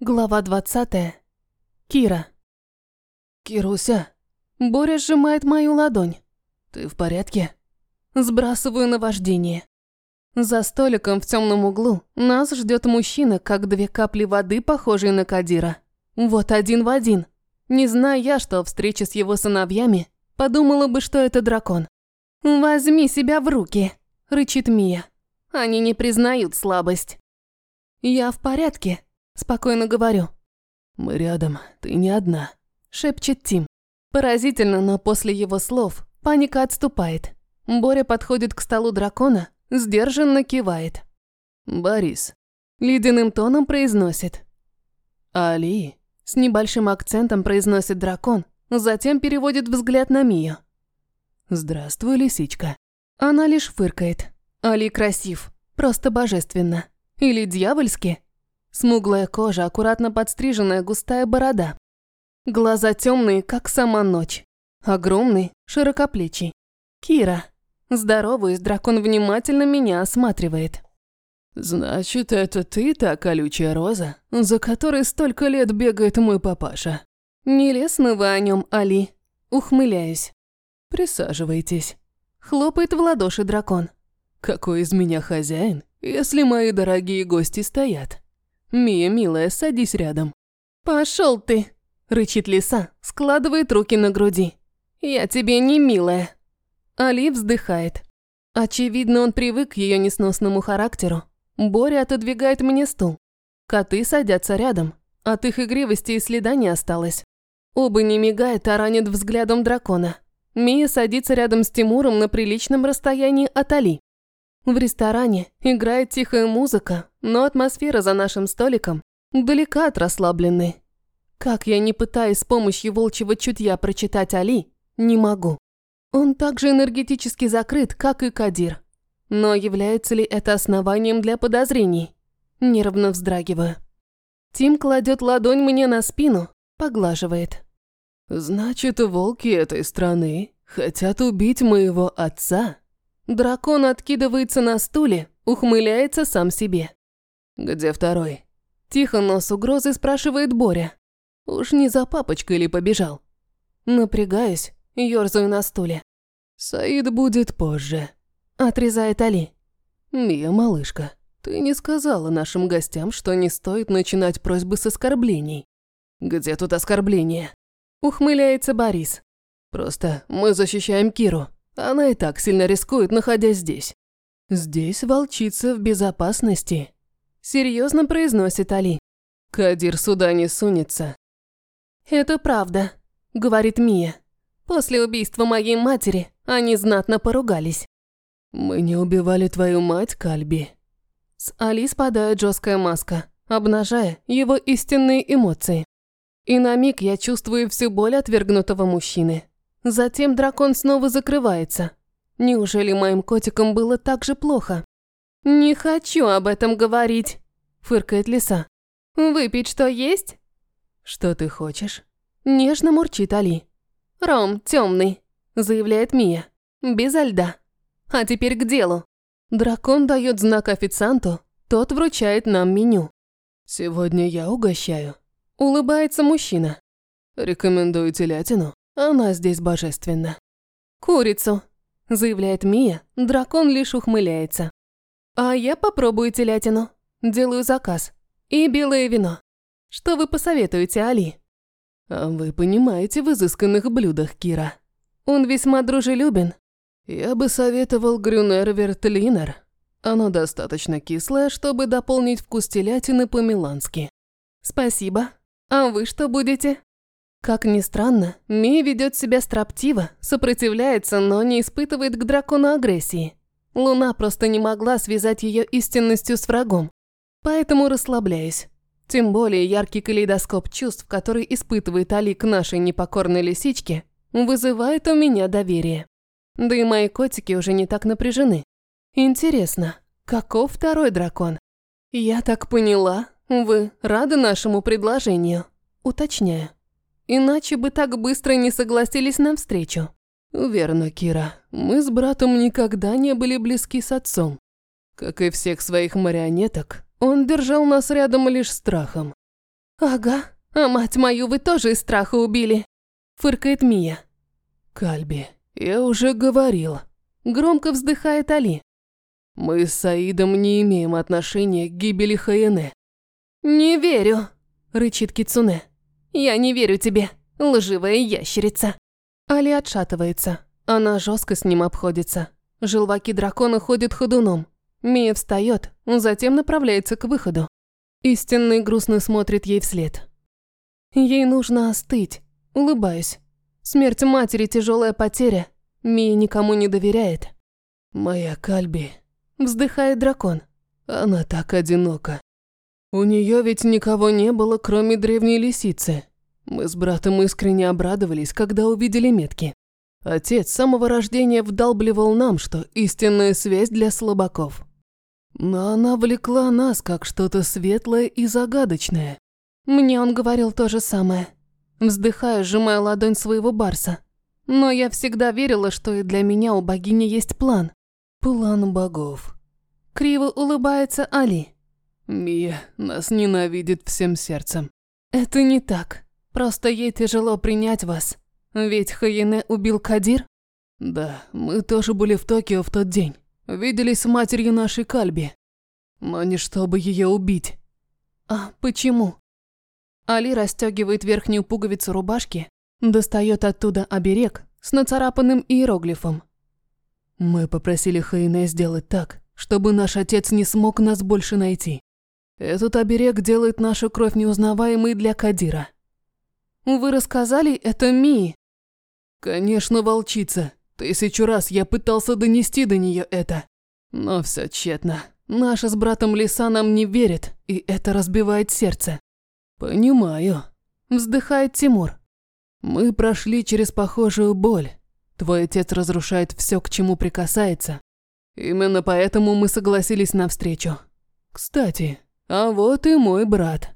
Глава 20. Кира. Кируся. Боря сжимает мою ладонь. Ты в порядке? Сбрасываю наваждение. За столиком в темном углу нас ждет мужчина, как две капли воды, похожие на Кадира. Вот один в один. Не зная я, что встреча с его сыновьями, подумала бы, что это дракон. «Возьми себя в руки», – рычит Мия. Они не признают слабость. Я в порядке, Спокойно говорю. «Мы рядом, ты не одна», – шепчет Тим. Поразительно, но после его слов паника отступает. Боря подходит к столу дракона, сдержанно кивает. «Борис», – ледяным тоном произносит. «Али», – с небольшим акцентом произносит дракон, затем переводит взгляд на Мию. «Здравствуй, лисичка». Она лишь фыркает. Али красив, просто божественно. Или дьявольски. Смуглая кожа, аккуратно подстриженная густая борода. Глаза темные, как сама ночь. Огромный, широкоплечий. Кира. Здороваюсь, дракон внимательно меня осматривает. «Значит, это ты та колючая роза, за которой столько лет бегает мой папаша?» «Не лестно вы о нем, Али?» Ухмыляюсь. «Присаживайтесь». Хлопает в ладоши дракон. «Какой из меня хозяин, если мои дорогие гости стоят?» «Мия, милая, садись рядом». «Пошел ты!» – рычит лиса, складывает руки на груди. «Я тебе не милая». Али вздыхает. Очевидно, он привык к ее несносному характеру. Боря отодвигает мне стул. Коты садятся рядом. От их игривости и следа не осталось. Оба не мигают, а ранят взглядом дракона. Мия садится рядом с Тимуром на приличном расстоянии от Али. В ресторане играет тихая музыка, но атмосфера за нашим столиком далека от расслабленной. Как я не пытаюсь с помощью волчьего чутья прочитать Али, не могу. Он также энергетически закрыт, как и Кадир. Но является ли это основанием для подозрений? Нервно вздрагиваю. Тим кладет ладонь мне на спину, поглаживает. «Значит, волки этой страны хотят убить моего отца?» Дракон откидывается на стуле, ухмыляется сам себе. «Где второй?» Тихо, но с угрозой спрашивает Боря. Уж не за папочкой ли побежал? Напрягаюсь, ёрзаю на стуле. «Саид будет позже», – отрезает Али. «Мия, малышка, ты не сказала нашим гостям, что не стоит начинать просьбы с оскорблений». «Где тут оскорбление?» – ухмыляется Борис. «Просто мы защищаем Киру. Она и так сильно рискует, находясь здесь. Здесь волчица в безопасности. Серьезно произносит Али. Кадир сюда не сунется. Это правда, говорит Мия. После убийства моей матери они знатно поругались. Мы не убивали твою мать, Кальби. С Али спадает жесткая маска, обнажая его истинные эмоции. И на миг я чувствую всю боль отвергнутого мужчины. Затем дракон снова закрывается. Неужели моим котикам было так же плохо? «Не хочу об этом говорить», – фыркает лиса. «Выпить что есть?» «Что ты хочешь?» Нежно мурчит Али. «Ром темный», – заявляет Мия. «Безо льда». «А теперь к делу». Дракон дает знак официанту, тот вручает нам меню. «Сегодня я угощаю», – улыбается мужчина. «Рекомендую телятину». Она здесь божественна. «Курицу», – заявляет Мия, дракон лишь ухмыляется. «А я попробую телятину. Делаю заказ. И белое вино. Что вы посоветуете, Али?» «А вы понимаете в изысканных блюдах, Кира. Он весьма дружелюбен. Я бы советовал грюнер вертлинер. Оно достаточно кислое, чтобы дополнить вкус телятины по-милански. Спасибо. А вы что будете?» Как ни странно, Ми ведет себя строптиво, сопротивляется, но не испытывает к дракону агрессии. Луна просто не могла связать ее истинностью с врагом. Поэтому расслабляюсь. Тем более яркий калейдоскоп чувств, который испытывает Али к нашей непокорной лисичке, вызывает у меня доверие. Да и мои котики уже не так напряжены. Интересно, каков второй дракон? Я так поняла, вы рады нашему предложению? Уточняю. Иначе бы так быстро не согласились на встречу. Верно, Кира. Мы с братом никогда не были близки с отцом. Как и всех своих марионеток, он держал нас рядом лишь страхом. Ага, а мать мою вы тоже из страха убили. Фыркает Мия. Кальби, я уже говорил. Громко вздыхает Али. Мы с Саидом не имеем отношения к гибели Хаене. Не верю, рычит Кицуне. Я не верю тебе, лживая ящерица. Али отшатывается. Она жестко с ним обходится. Желваки дракона ходят ходуном. Мия встает, затем направляется к выходу. Истинный грустно смотрит ей вслед. Ей нужно остыть. Улыбаюсь. Смерть матери – тяжелая потеря. Мия никому не доверяет. «Моя Кальби», – вздыхает дракон. «Она так одинока. У нее ведь никого не было, кроме древней лисицы. Мы с братом искренне обрадовались, когда увидели метки. Отец с самого рождения вдалбливал нам, что истинная связь для слабаков. Но она влекла нас как что-то светлое и загадочное. Мне он говорил то же самое. Вздыхая, сжимая ладонь своего барса. Но я всегда верила, что и для меня у богини есть план. План богов. Криво улыбается Али. Мия нас ненавидит всем сердцем. Это не так. Просто ей тяжело принять вас. Ведь Хаине убил Кадир? Да, мы тоже были в Токио в тот день. Виделись с матерью нашей Кальби. Но не чтобы ее убить. А почему? Али расстегивает верхнюю пуговицу рубашки, достает оттуда оберег с нацарапанным иероглифом. Мы попросили Хайне сделать так, чтобы наш отец не смог нас больше найти. Этот оберег делает нашу кровь неузнаваемой для Кадира. Вы рассказали это Ми? Конечно, волчица. Тысячу раз я пытался донести до нее это. Но все тщетно. Наша с братом Лиса нам не верит, и это разбивает сердце. Понимаю. Вздыхает Тимур. Мы прошли через похожую боль. Твой отец разрушает все, к чему прикасается. Именно поэтому мы согласились на встречу. Кстати, а вот и мой брат.